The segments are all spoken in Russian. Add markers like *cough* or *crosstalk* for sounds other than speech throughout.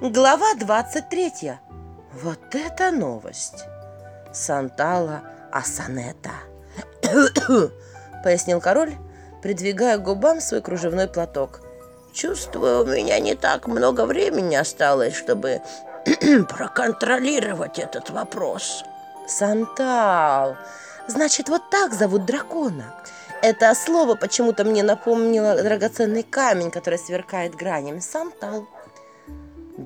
Глава 23. Вот это новость. Сантала Асанета. *coughs* Пояснил король, придвигая к губам свой кружевной платок. Чувствую, у меня не так много времени осталось, чтобы *coughs* проконтролировать этот вопрос. Сантал. Значит, вот так зовут дракона. Это слово почему-то мне напомнило драгоценный камень, который сверкает гранями. Сантал.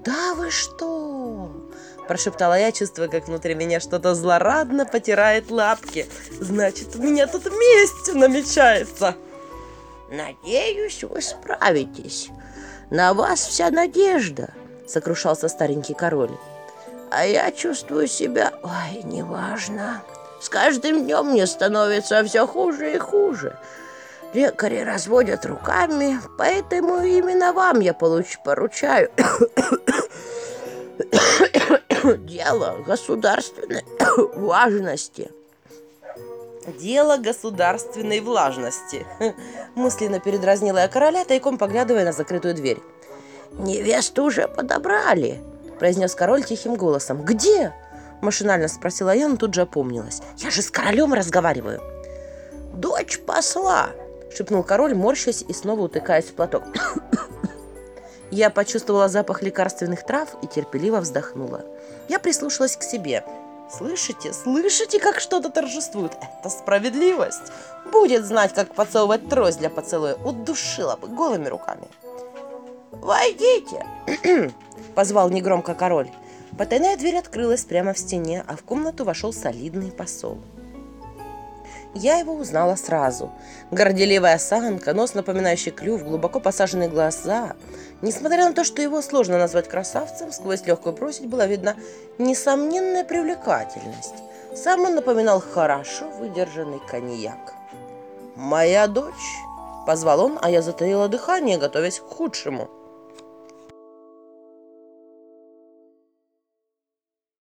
«Да вы что?» – прошептала я, чувствуя, как внутри меня что-то злорадно потирает лапки. «Значит, у меня тут месть намечается!» «Надеюсь, вы справитесь. На вас вся надежда», — сокрушался старенький король. «А я чувствую себя... Ой, неважно. С каждым днем мне становится все хуже и хуже. Лекари разводят руками, поэтому именно вам я получ, поручаю дело государственной *coughs* важности. Дело государственной влажности. *laughs* Мысленно передразнила я короля, тайком поглядывая на закрытую дверь. «Невесту уже подобрали», – произнес король тихим голосом. «Где?» – машинально спросила я, но тут же опомнилась. «Я же с королем разговариваю». «Дочь посла», – шепнул король, морщась и снова утыкаясь в платок. Я почувствовала запах лекарственных трав и терпеливо вздохнула. Я прислушалась к себе. Слышите, слышите, как что-то торжествует? Это справедливость. Будет знать, как поцеловать трость для поцелуя. Удушила бы голыми руками. «Войдите!» *clears throat* – позвал негромко король. Потайная дверь открылась прямо в стене, а в комнату вошел солидный посол. Я его узнала сразу. Горделивая осанка, нос, напоминающий клюв, глубоко посаженные глаза. Несмотря на то, что его сложно назвать красавцем, сквозь легкую просить была видна несомненная привлекательность. Сам он напоминал хорошо выдержанный коньяк. «Моя дочь!» – позвал он, а я затаила дыхание, готовясь к худшему –